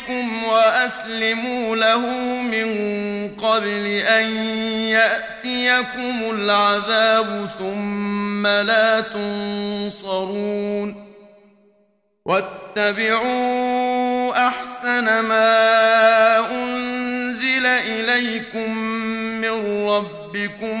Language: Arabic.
بكم وَأَسْلِمُوا لَهُ مِنْ قَبْلِ أَنْ يَأْتِيَكُمُ الْعَذَابُ ثُمَّ لَا تُنْصَرُونَ وَاتَّبِعُوا أَحْسَنَ مَا أُنْزِلَ إِلَيْكُمْ مِنْ رَبِّكُمْ